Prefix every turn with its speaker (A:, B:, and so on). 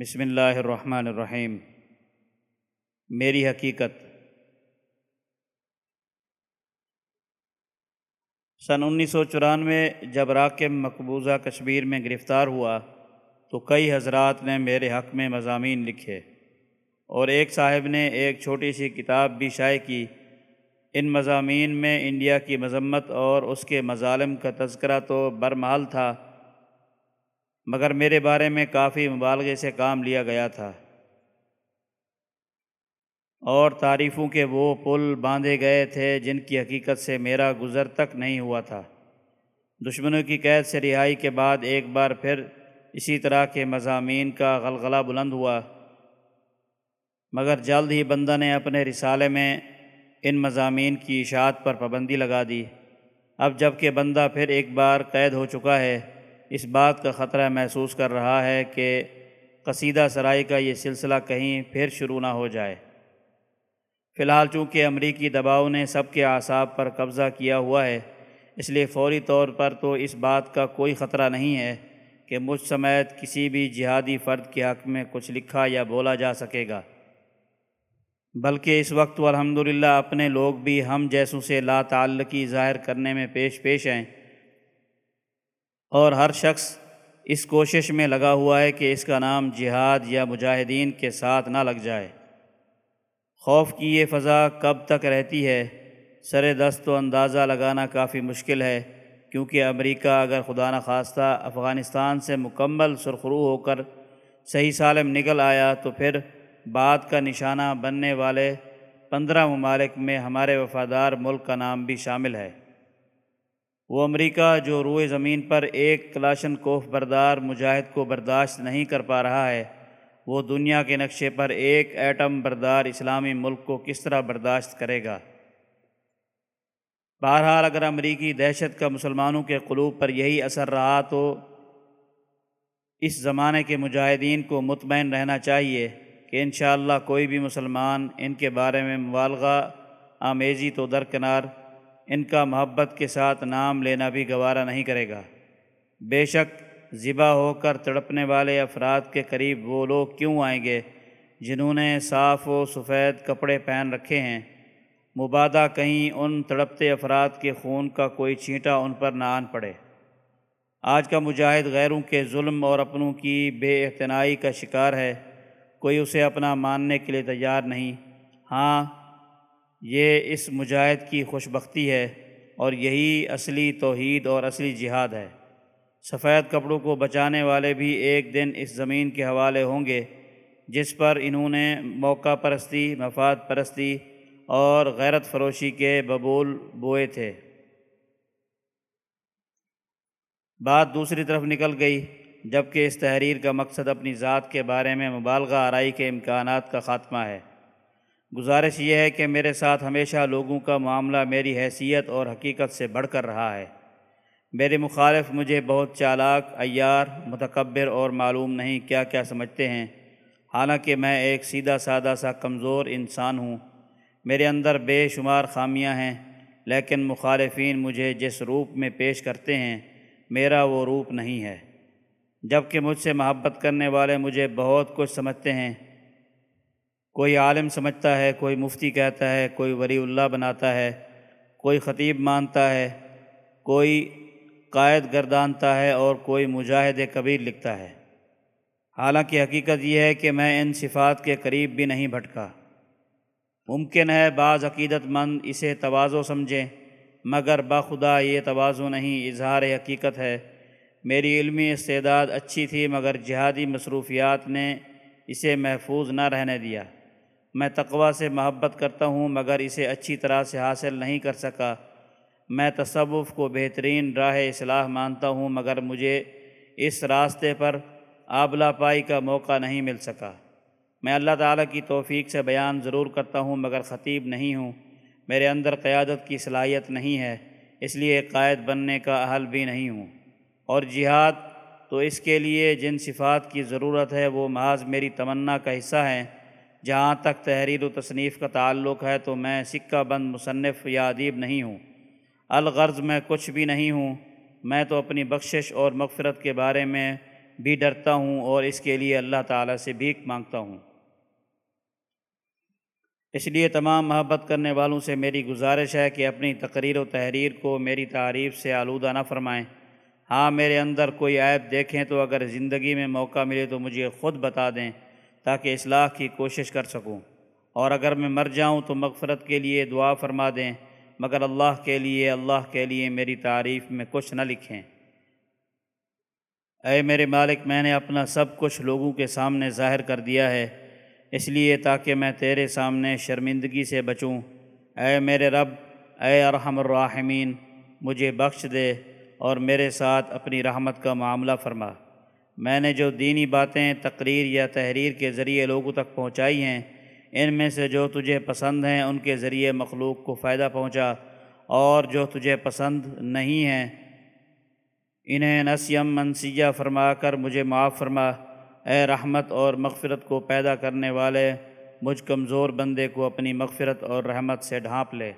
A: بسم اللہ الرحمن الرحیم۔ میری حقیقت۔ سن انیس سو چورانوے جب راکم مقبوضہ کشمیر میں گرفتار ہوا تو کئی حضرات نے میرے حق میں مضامین لکھے اور ایک صاحب نے ایک چھوٹی سی کتاب بھی شائع کی۔ ان مضامین میں انڈیا کی مذمت اور اس کے مظالم کا تذکرہ تو برمحال تھا۔ مگر میرے بارے میں کافی مبالغے سے کام لیا گیا تھا۔ اور تعریفوں کے وہ پل باندھے گئے تھے جن کی حقیقت سے میرا گزر تک نہیں ہوا تھا۔ دشمنوں کی قید سے رہائی کے بعد ایک بار پھر اسی طرح کے مضامین کا غلغلہ بلند ہوا۔ مگر جلد ہی بندہ نے اپنے رسالے میں ان مضامین کی اشاعت پر پابندی لگا دی۔ اب جبکہ بندہ پھر ایک بار قید ہو چکا ہے اس بات کا خطرہ محسوس کر رہا ہے کہ قصیدہ سرائی کا یہ سلسلہ کہیں پھر شروع نہ ہو جائے۔ فی الحال چونکہ امریکی دباؤ نے سب کے اعصاب پر قبضہ کیا ہوا ہے، اس لیے فوری طور پر تو اس بات کا کوئی خطرہ نہیں ہے کہ مجھ سمیت کسی بھی جہادی فرد کے حق میں کچھ لکھا یا بولا جا سکے گا۔ بلکہ اس وقت الحمدللہ اپنے لوگ بھی ہم جیسوں سے لا تعلقی ظاہر کرنے میں پیش پیش ہیں۔ اور ہر شخص اس کوشش میں لگا ہوا ہے کہ اس کا نام جہاد یا مجاہدین کے ساتھ نہ لگ جائے۔ خوف کی یہ فضا کب تک رہتی ہے؟ سر دست و اندازہ لگانا کافی مشکل ہے، کیونکہ امریکہ اگر خدا نخواستہ افغانستان سے مکمل سرخرو ہو کر صحیح سالم نکل آیا تو پھر بعد کا نشانہ بننے والے پندرہ ممالک میں ہمارے وفادار ملک کا نام بھی شامل ہے۔ وہ امریکہ جو روئے زمین پر ایک کلاشن کوف بردار مجاہد کو برداشت نہیں کر پا رہا ہے، وہ دنیا کے نقشے پر ایک ایٹم بردار اسلامی ملک کو کس طرح برداشت کرے گا؟ بہرحال اگر امریکی دہشت کا مسلمانوں کے قلوب پر یہی اثر رہا تو اس زمانے کے مجاہدین کو مطمئن رہنا چاہیے کہ انشاءاللہ کوئی بھی مسلمان ان کے بارے میں مبالغہ، آمیزی تو درکنار ان کا محبت کے ساتھ نام لینا بھی گوارا نہیں کرے گا۔ بے شک ذبح ہو کر تڑپنے والے افراد کے قریب وہ لوگ کیوں آئیں گے جنہوں نے صاف و سفید کپڑے پہن رکھے ہیں؟ مبادہ کہیں ان تڑپتے افراد کے خون کا کوئی چھینٹا ان پر نہ آن پڑے۔ آج کا مجاہد غیروں کے ظلم اور اپنوں کی بے اعتنائی کا شکار ہے۔ کوئی اسے اپنا ماننے کے لیے تیار نہیں۔ ہاں یہ اس مجاہد کی خوش بختی ہے اور یہی اصلی توحید اور اصلی جہاد ہے۔ سفید کپڑوں کو بچانے والے بھی ایک دن اس زمین کے حوالے ہوں گے، جس پر انہوں نے موقع پرستی، مفاد پرستی اور غیرت فروشی کے ببول بوئے تھے۔ بات دوسری طرف نکل گئی، جبکہ اس تحریر کا مقصد اپنی ذات کے بارے میں مبالغہ آرائی کے امکانات کا خاتمہ ہے۔ گزارش یہ ہے کہ میرے ساتھ ہمیشہ لوگوں کا معاملہ میری حیثیت اور حقیقت سے بڑھ کر رہا ہے۔ میرے مخالف مجھے بہت چالاک ایار متکبر اور معلوم نہیں کیا کیا سمجھتے ہیں۔ حالانکہ میں ایک سیدھا سادہ سا کمزور انسان ہوں۔ میرے اندر بے شمار خامیاں ہیں، لیکن مخالفین مجھے جس روپ میں پیش کرتے ہیں، میرا وہ روپ نہیں ہے۔ جبکہ مجھ سے محبت کرنے والے مجھے بہت کچھ سمجھتے ہیں کوئی عالم سمجھتا ہے، کوئی مفتی کہتا ہے، کوئی وری اللہ بناتا ہے، کوئی خطیب مانتا ہے، کوئی قائد گردانتا ہے اور کوئی مجاہد کبیر لکھتا ہے۔ حالانکہ حقیقت یہ ہے کہ میں ان صفات کے قریب بھی نہیں بھٹکا۔ ممکن ہے بعض عقیدت مند اسے توازو سمجھیں، مگر باخدا یہ توازو نہیں، اظہار حقیقت ہے۔ میری علمی استعداد اچھی تھی، مگر جہادی مصروفیات نے اسے محفوظ نہ رہنے دیا۔ میں تقوی سے محبت کرتا ہوں، مگر اسے اچھی طرح سے حاصل نہیں کر سکا۔ میں تصوف کو بہترین راہ اصلاح مانتا ہوں، مگر مجھے اس راستے پر آبلا پائی کا موقع نہیں مل سکا۔ میں اللہ تعالیٰ کی توفیق سے بیان ضرور کرتا ہوں، مگر خطیب نہیں ہوں۔ میرے اندر قیادت کی صلاحیت نہیں ہے، اس لیے قائد بننے کا اہل بھی نہیں ہوں۔ اور جہاد تو اس کے لیے جن صفات کی ضرورت ہے، وہ محض میری تمنا کا حصہ ہیں۔ جہاں تک تحریر و تصنیف کا تعلق ہے تو میں سکہ بند مصنف یا ادیب نہیں ہوں۔ الغرض میں کچھ بھی نہیں ہوں۔ میں تو اپنی بخشش اور مغفرت کے بارے میں بھی ڈرتا ہوں اور اس کے لیے اللہ تعالیٰ سے بھیک مانگتا ہوں۔ اس لیے تمام محبت کرنے والوں سے میری گزارش ہے کہ اپنی تقریر و تحریر کو میری تعریف سے آلودہ نہ فرمائیں۔ ہاں میرے اندر کوئی عیب دیکھیں تو اگر زندگی میں موقع ملے تو مجھے خود بتا دیں۔ تاکہ اصلاح کی کوشش کر سکوں۔ اور اگر میں مر جاؤں تو مغفرت کے لیے دعا فرما دیں، مگر اللہ کے لیے، اللہ کے لیے میری تعریف میں کچھ نہ لکھیں۔ اے میرے مالک، میں نے اپنا سب کچھ لوگوں کے سامنے ظاہر کر دیا ہے، اس لیے تاکہ میں تیرے سامنے شرمندگی سے بچوں۔ اے میرے رب، اے ارحم الراحمین، مجھے بخش دے اور میرے ساتھ اپنی رحمت کا معاملہ فرما۔ میں نے جو دینی باتیں، تقریر یا تحریر کے ذریعے لوگوں تک پہنچائی ہیں، ان میں سے جو تجھے پسند ہیں، ان کے ذریعے مخلوق کو فائدہ پہنچا، اور جو تجھے پسند نہیں ہیں، انہیں نسیم منسیہ فرما کر مجھے معاف فرما۔ اے رحمت اور مغفرت کو پیدا کرنے والے، مجھ کمزور بندے کو اپنی مغفرت اور رحمت سے ڈھانپ لے۔